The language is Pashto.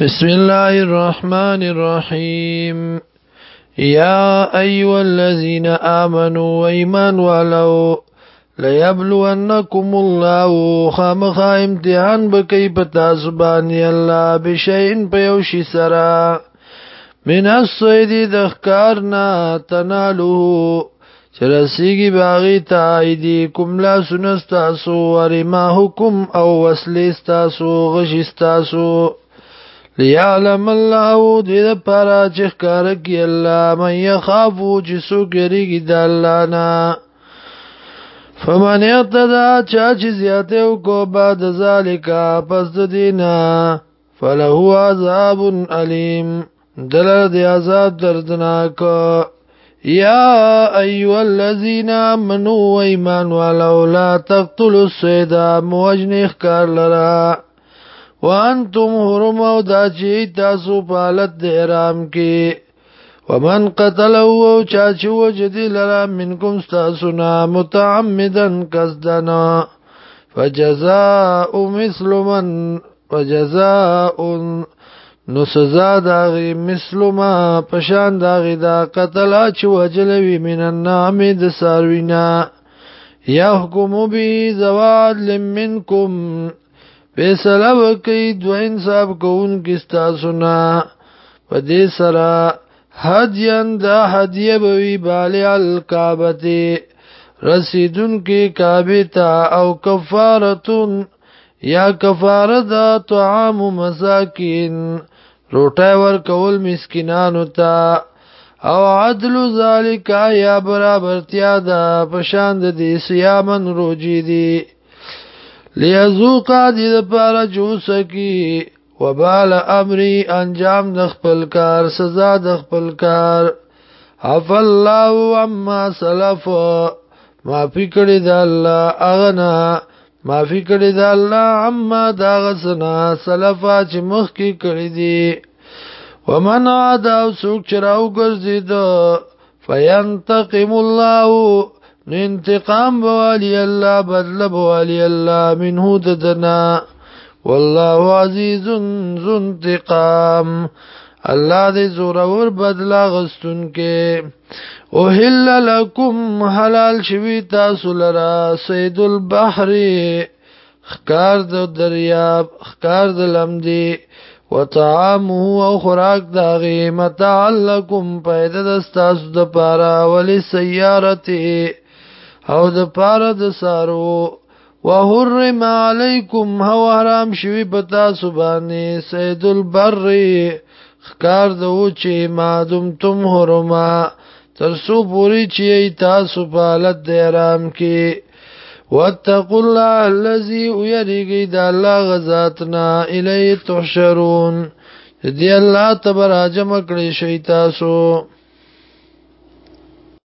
بسم الله الرحمن الرحيم يا أيها الذين آمنوا وإيمان ولو ليبلونكم الله خامخا امتحان بکی پتا زبانی الله بشین پیوشی سرا من الصید دخکارنا تنالو چرسیگی باغی تا ایدی کم لا سنستاسو ورما حکم او وسلی استاسو غش استاسو ليعلم الله دې لپاره چې ښکار کوي الله مې خافو چې سوګريږي د الله نه فمن اقتدا چا چې زیاته وکړو بعد ذالک پس د دینا فله عذاب الیم دل دې عذاب دردناک یا ایو الذین آمنوا ایمان ولو لا تقتلوا الصیدا موجنخ کار لرا وانتم حرم او دا چې تاسو پالت د احرام کې ومن قتله او چا چې وجدي لرا منکم تاسونا متعمدا قصدنا فجزاء مثل من فجزاء نو سزا داغی مثل ما پشان داغی دا قتلا چو وجلوی من النامی دساروینا یا حکمو بی زواد لمنکم پیسلا وکي دو انصاف کوون کستا سنا په دې سره حدیان دا حدیه بوی بالی الکابتی رسیدون کی کابتا او کفارتون یا کفاردا طعام مساکین روټه ور کول مسکینانو ته او عدل ذالک یا برابرتیا دا پشاند دی سیامن روجی دی لیذوقا دې لپاره جوسکی وبال امری انجام د خپل کار سزا د خپل کار عف الله عما سلف معافی کړی د الله اغنا معافی کړی د الله عما دا غسنا سلف چې مخ کې کړی دی ومن عاد او سوک چراو ګرځید فینتقم الله انتقام بوالی الله بدل بوالی الله منه ددنا والله عزیز ذو انتقام الله دې زورور بدلا غستون کې او هلل لكم حلال شوی تاسو لرا سید البحر خکار د دریاب خکار د لمدی وطعامه او خوراک داغی متعلکم پیدا دستاسو د پارا ولی سیارتی او د پاره د سارو وحرم علیکم هو حرام شوی پتا سبانه سید البر خکار د او چې مادم تم حرما تر سو پوری چې تاسو په حالت د حرام کې واتقوا الله الذي يريد الله غزاتنا الیه تحشرون دې الله تبارک جمع کړی شي تاسو